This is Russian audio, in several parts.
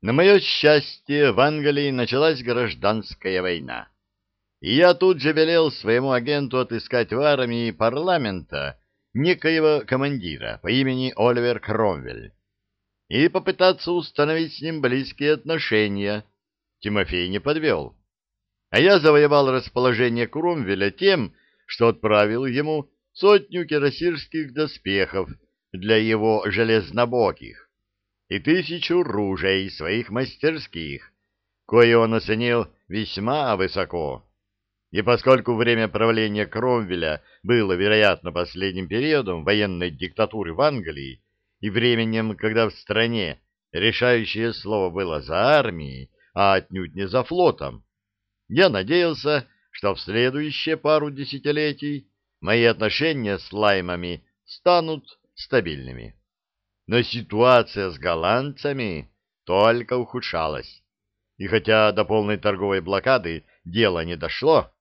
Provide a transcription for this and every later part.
На мое счастье, в Англии началась гражданская война. И я тут же велел своему агенту отыскать в армии парламента некоего командира по имени Оливер Кромвель и попытаться установить с ним близкие отношения. Тимофей не подвел. А я завоевал расположение Кромвеля тем, что отправил ему сотню кирасирских доспехов для его железнобоких и тысячу ружей своих мастерских, кое он оценил весьма высоко. И поскольку время правления Кромвеля было, вероятно, последним периодом военной диктатуры в Англии и временем, когда в стране решающее слово было за армией, а отнюдь не за флотом, я надеялся, что в следующие пару десятилетий мои отношения с лаймами станут стабильными но ситуация с голландцами только ухудшалась. И хотя до полной торговой блокады дело не дошло,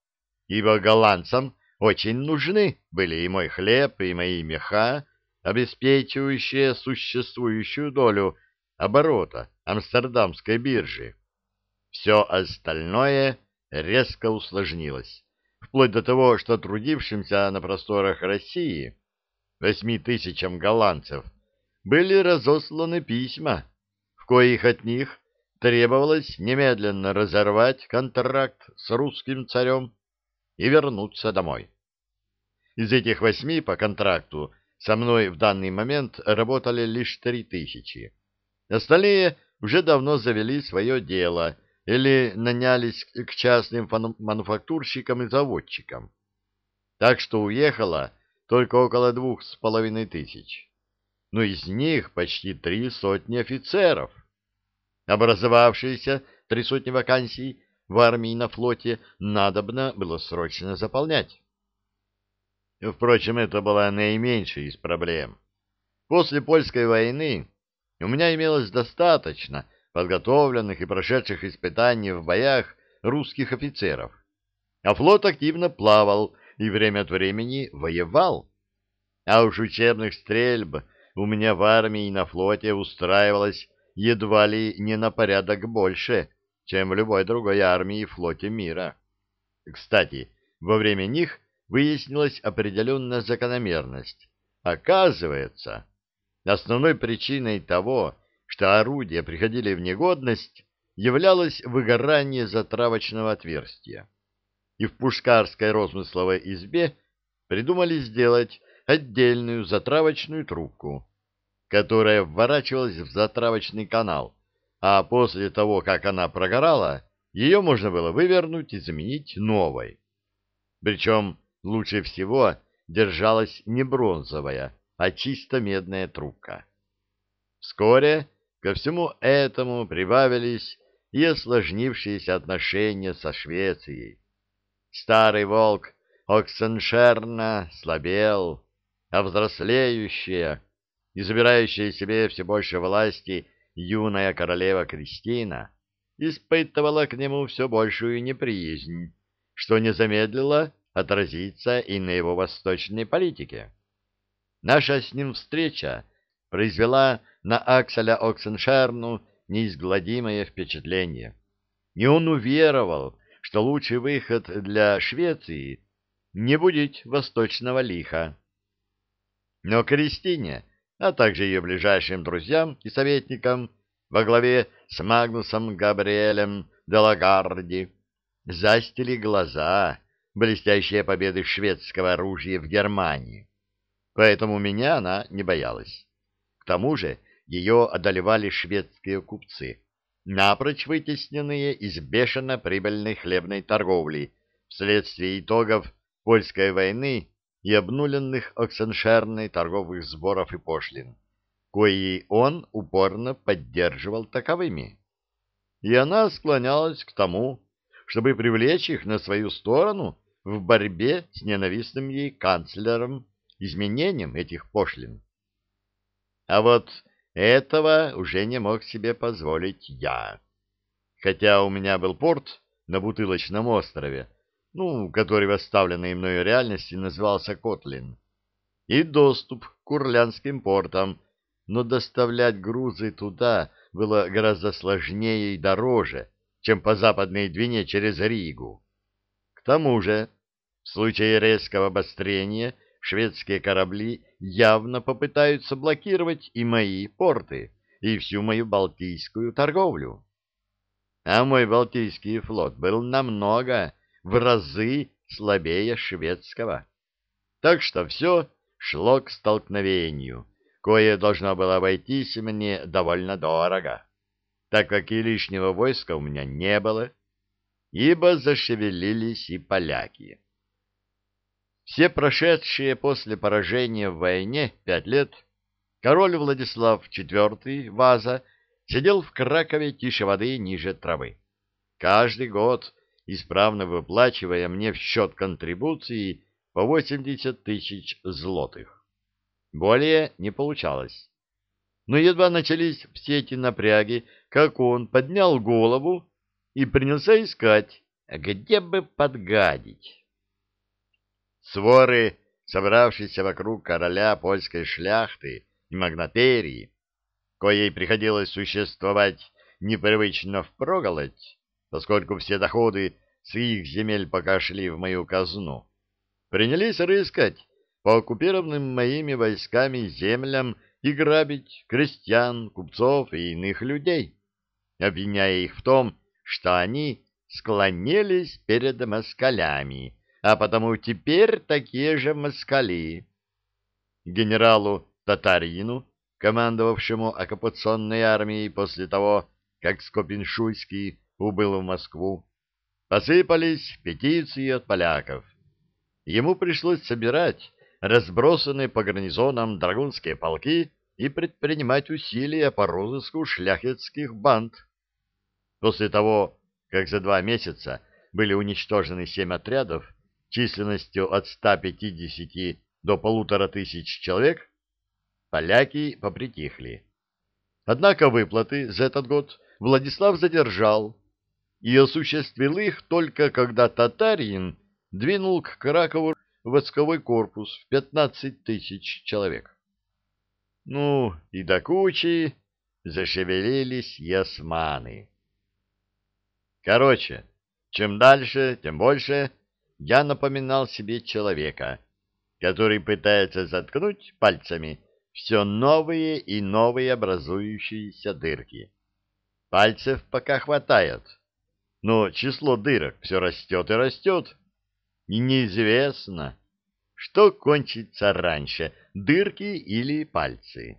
ибо голландцам очень нужны были и мой хлеб, и мои меха, обеспечивающие существующую долю оборота Амстердамской биржи. Все остальное резко усложнилось, вплоть до того, что трудившимся на просторах России восьми тысячам голландцев были разосланы письма, в коих от них требовалось немедленно разорвать контракт с русским царем и вернуться домой. Из этих восьми по контракту со мной в данный момент работали лишь три тысячи. Остальные уже давно завели свое дело или нанялись к частным мануфактурщикам и заводчикам. Так что уехало только около двух с половиной тысяч но из них почти три сотни офицеров. Образовавшиеся три сотни вакансий в армии и на флоте надобно было срочно заполнять. Впрочем, это была наименьшая из проблем. После польской войны у меня имелось достаточно подготовленных и прошедших испытаний в боях русских офицеров, а флот активно плавал и время от времени воевал. А уж учебных стрельб у меня в армии и на флоте устраивалось едва ли не на порядок больше, чем в любой другой армии и флоте мира. Кстати, во время них выяснилась определенная закономерность. Оказывается, основной причиной того, что орудия приходили в негодность, являлось выгорание затравочного отверстия. И в пушкарской розмысловой избе придумали сделать отдельную затравочную трубку, которая вворачивалась в затравочный канал, а после того, как она прогорала, ее можно было вывернуть и заменить новой. Причем лучше всего держалась не бронзовая, а чисто медная трубка. Вскоре ко всему этому прибавились и осложнившиеся отношения со Швецией. Старый волк Оксеншерна слабел, а взрослеющая, и забирающая себе все больше власти юная королева Кристина испытывала к нему все большую неприязнь, что не замедлило отразиться и на его восточной политике. Наша с ним встреча произвела на Акселя Оксеншерну неизгладимое впечатление. И он уверовал, что лучший выход для Швеции — не будить восточного лиха. Но Кристине а также ее ближайшим друзьям и советникам во главе с Магнусом Габриэлем де Лагарди застили глаза блестящие победы шведского оружия в Германии. Поэтому меня она не боялась. К тому же ее одолевали шведские купцы, напрочь вытесненные из бешено прибыльной хлебной торговли вследствие итогов польской войны и обнуленных Оксеншерной торговых сборов и пошлин, кои он упорно поддерживал таковыми. И она склонялась к тому, чтобы привлечь их на свою сторону в борьбе с ненавистным ей канцлером изменением этих пошлин. А вот этого уже не мог себе позволить я. Хотя у меня был порт на бутылочном острове, ну, который в оставленной мною реальности назывался Котлин, и доступ к Курлянским портам, но доставлять грузы туда было гораздо сложнее и дороже, чем по западной Двине через Ригу. К тому же, в случае резкого обострения шведские корабли явно попытаются блокировать и мои порты, и всю мою балтийскую торговлю. А мой балтийский флот был намного, в разы слабее шведского. Так что все шло к столкновению, кое должно было обойтись мне довольно дорого, так как и лишнего войска у меня не было, ибо зашевелились и поляки. Все прошедшие после поражения в войне пять лет король Владислав IV Ваза сидел в Кракове тише воды ниже травы. Каждый год исправно выплачивая мне в счет контрибуции по 80 тысяч злотых. Более не получалось. Но едва начались все эти напряги, как он поднял голову и принялся искать, где бы подгадить. Своры, собравшиеся вокруг короля польской шляхты и магнатерии, коей приходилось существовать непривычно впроголодь, поскольку все доходы с их земель пока шли в мою казну, принялись рыскать по оккупированным моими войсками землям и грабить крестьян, купцов и иных людей, обвиняя их в том, что они склонились перед москалями, а потому теперь такие же москали. Генералу Татарину, командовавшему оккупационной армией после того, как Скопин-Шуйский убыл в Москву, посыпались петиции от поляков. Ему пришлось собирать разбросанные по гарнизонам драгунские полки и предпринимать усилия по розыску шляхетских банд. После того, как за два месяца были уничтожены семь отрядов численностью от 150 до полутора тысяч человек, поляки попритихли. Однако выплаты за этот год Владислав задержал и осуществил их только когда татарин двинул к Кракову войсковой корпус в 15 тысяч человек. Ну, и до кучи зашевелились ясманы. Короче, чем дальше, тем больше я напоминал себе человека, который пытается заткнуть пальцами все новые и новые образующиеся дырки. Пальцев пока хватает, но число дырок все растет и растет, и неизвестно, что кончится раньше, дырки или пальцы.